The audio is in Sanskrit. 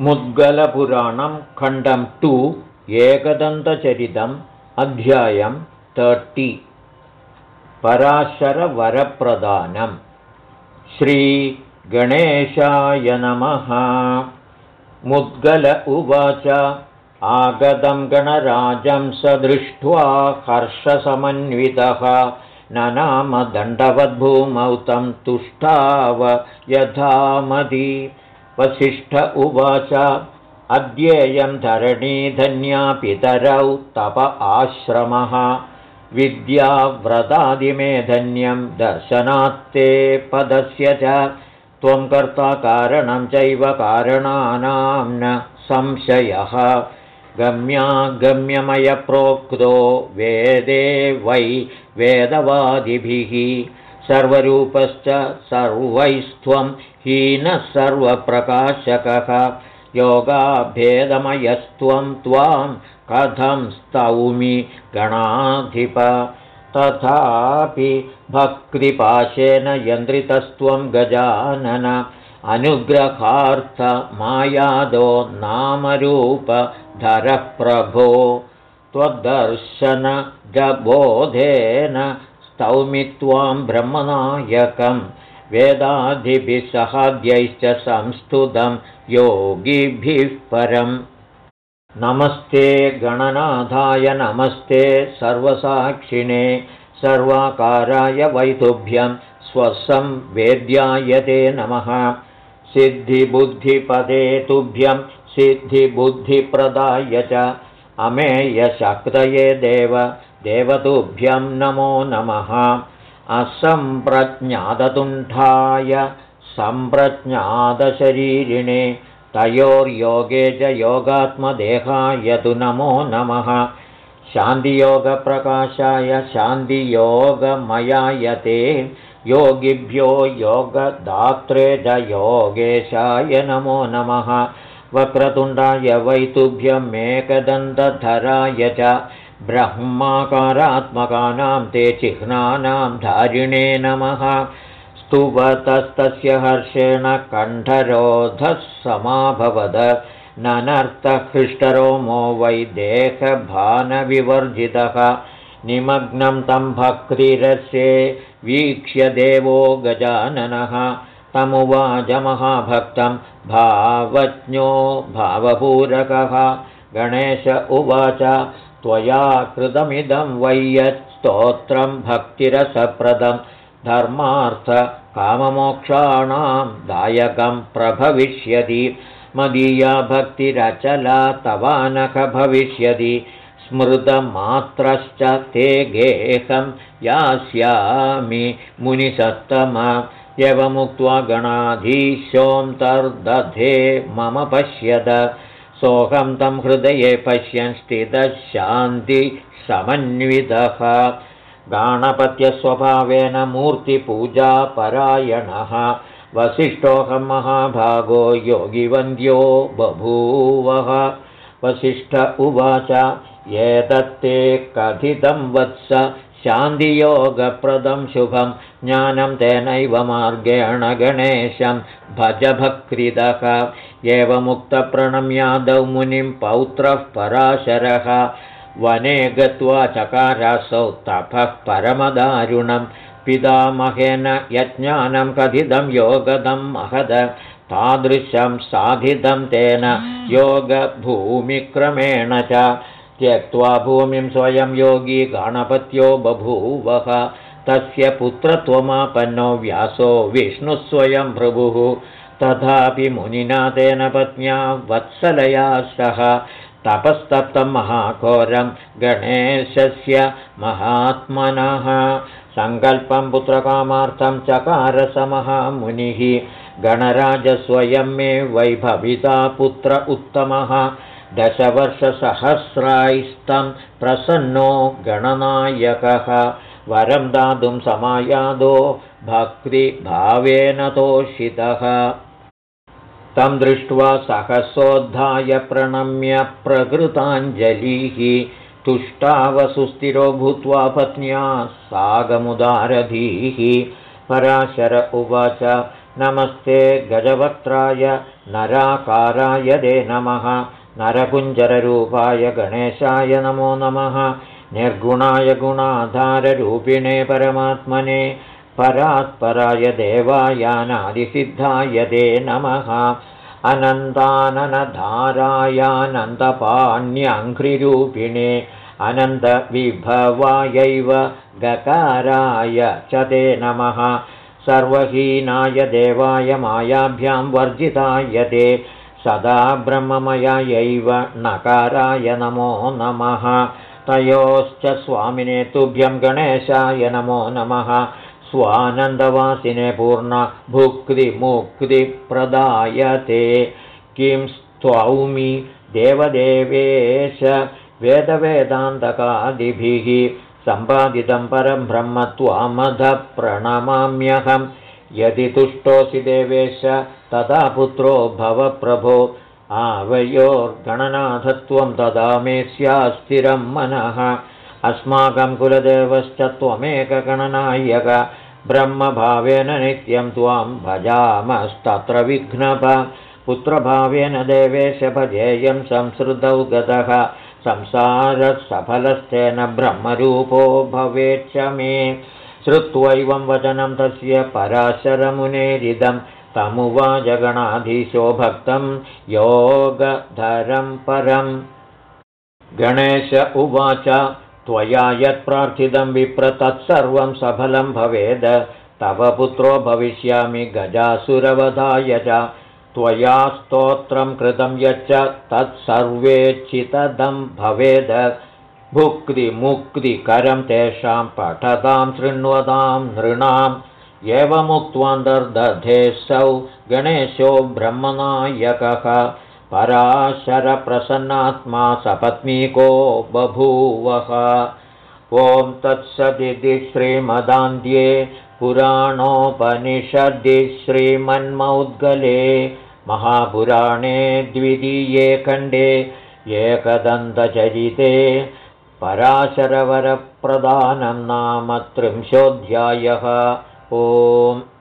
मुद्गलपुराणं खण्डं टु एकदन्तचरितम् अध्यायं तर्टि पराशरवरप्रदानं श्रीगणेशाय नमः। मुद्गल उवाच। आगतं गणराजं स दृष्ट्वा हर्षसमन्वितः। न नाम दण्डवद्भूमौ तं तुष्टाव यथामदि वसिष्ठ उवाच। अद्येयं धरणीधन्या पितरौ तप आश्रमः। विद्याव्रतादिमेधन्यं दर्शनात्ते पदस्य च। त्वं कर्ता कारणं चैव कारणानां न संशयः। गम्यागम्यमयप्रोक्तो वेदे वै वेदवादिभिः सर्वरूपश्च सर्वैस्त्वं हीनः सर्वप्रकाशकः योगाभेदमयस्त्वं त्वां कथं स्तौमि गणाधिप। तथापि भक्तिपाशेन यन्द्रितस्त्वं गजानन। अनुग्रहार्थमायादो नामरूपधरः प्रभो त्वद्दर्शनजबोधेन स्तौमि त्वां ब्रह्मनायकं। वेदादिभिः सहाद्यैश्च संस्तुतं योगिभिः परम् नमस्ते गणनाथाय नमस्ते सर्वसाक्षिणे सर्वाकाराय वैतुभ्यं स्वसं वेद्याय ते नमः। सिद्धिबुद्धिपदे तुभ्यं सिद्धिबुद्धिप्रदाय च अमेयशक्तये देव देवतुभ्यं नमो नमः। असम्प्रज्ञाततुण्ठाय सम्प्रज्ञातशरीरिणे तयोर्योगे च योगात्मदेहाय तु नमो नमः। शान्तियोगप्रकाशाय शान्तियोगमयाय ते योगिभ्यो योगदात्रे च योगेशाय नमो नमः वक्रतुण्डाय वैतुभ्यमेकदन्तधराय च ब्रह्माकारात्मकानां ते चिह्नानां धारिणे नमः। स्तुवतस्तस्य हर्षेण कण्ठरोधः समाभवद। ननर्थहृष्टरोमो वै देहभानविवर्जितः। निमग्नं तं भक्तिरस्ये वीक्ष्य देवो गजाननः तमुवाचमहाभक्तं भावज्ञो भावपूरकः। गणेश उवाच त्वया कृतमिदं वै यत्स्तोत्रं भक्तिरसप्रदं धर्मार्थकाममोक्षाणां दायकं प्रभविष्यति। मदीया भक्तिरचला तवानख भविष्यति। स्मृतमात्रश्च ते गेहं यास्यामि मुनिसत्तम यवमुक्त्वा गणाधीशोऽन्तर्दधे मम पश्यत सोऽहं तं हृदये पश्यन् स्थितः शान्तिसमन्वितः गाणपत्यस्वभावेन मूर्तिपूजापरायणः। वसिष्ठोऽहं महाभागो योगिवन्द्यो बभूवः। वसिष्ठ उवाच एतत्ते कथितं वत्स शान्तियोगप्रदं शुभं ज्ञानं तेनैव मार्गेण गणेशं भजभक्तिदः। एवमुक्तप्रणम्यादौ मुनिं पौत्रः पराशरः। वने गत्वा चकारासौ तपः परमदारुणं। पितामहेन यज्ञानं कथितं योगदं महद। तादृशं साधितं तेन योगभूमिक्रमेण च त्यक्त्वा भूमिं स्वयं योगी गणपत्यो बभूवः। तस्य पुत्रत्वमापन्नो व्यासो विष्णुस्वयं प्रभुः तथापि मुनिना तेन पत्न्या वत्सलया सह। तपस्तप्तं महाघोरं गणेशस्य महात्मनः। सङ्कल्पं पुत्रकामार्थं चकारसमहामुनिः। गणराजस्वयं मे वैभविता पुत्र उत्तमः दशवर्षसहस्रायस्तं प्रसन्नो गणनायकः। वरं दातुं समायादो भक्तिभावेन तोषितः। तं दृष्ट्वा सहसोद्धाय प्रणम्य प्रकृताञ्जलिः तुष्टावसुस्थिरो भूत्वा पत्न्या सागमुदारधीः। पराशर उवाच नमस्ते गजवक्त्राय नराकाराय दे नमः नरकुञ्जररूपाय गणेशाय नमो नमः। निर्गुणाय गुणाधाररूपिणे परमात्मने। परात्पराय देवायानादिसिद्धाय दे नमः। अनन्ताननधारायानन्दपाण्यङ्घ्रिरूपिणे। अनन्तविभवायैव गकाराय च ते नमः। सर्वहीनाय देवाय मायाभ्यां वर्जिताय ते सदा ब्रह्ममयायैव नकाराय नमो नमः। तयोश्च स्वामिने तुभ्यं गणेशाय नमो नमः। स्वानन्दवासिने पूर्णभुक्तिमुक्तिप्रदायते किं स्त्वौमि देवदेवेश वेदवेदान्तकादिभिः सम्पादितं परं ब्रह्म त्वामधः प्रणमाम्यहं यदि तुष्टोऽसि देवेश तदा पुत्रो भव प्रभो। आवयोर्गणनाथत्वं तदा मे स्यास्थिरं मनः। अस्माकं कुलदेवश्च त्वमेकगणनायक। ब्रह्मभावेन नित्यं त्वां भजामस्तत्र विघ्नप। पुत्रभावेन देवेश भजेयं संसृतौ गतः। संसारसफलस्तेन ब्रह्मरूपो भवेच्च मे श्रुत्वैवं वचनं तस्य पराशरमुनेरिदं तमुवाजगणाधीशो भक्तं योगधरं परम् गणेश उवाच त्वया यत्प्रार्थितं विप्र तत्सर्वं सफलं भवेद तव पुत्रो भविष्यामि गजासुरवधाय च त्वया स्तोत्रं कृतं यच्च तत्सर्वेच्छितदं भवेद भुक्तिमुक्तिकरं तेषां पठतां शृण्वतां नृणाम् एवमुक्त्वान्तर्दधेऽसौ गणेशो ब्रह्मनायकः। पराशरप्रसन्नात्मा सपत्नीको बभूवः। ॐ तत्सदिति श्रीमदान्ध्ये पुराणोपनिषदि श्रीमन्मौद्गले महापुराणे द्वितीये खण्डे एकदन्तचरिते पराशरवरप्रदानं नाम त्रिंशोऽध्यायः। ओम्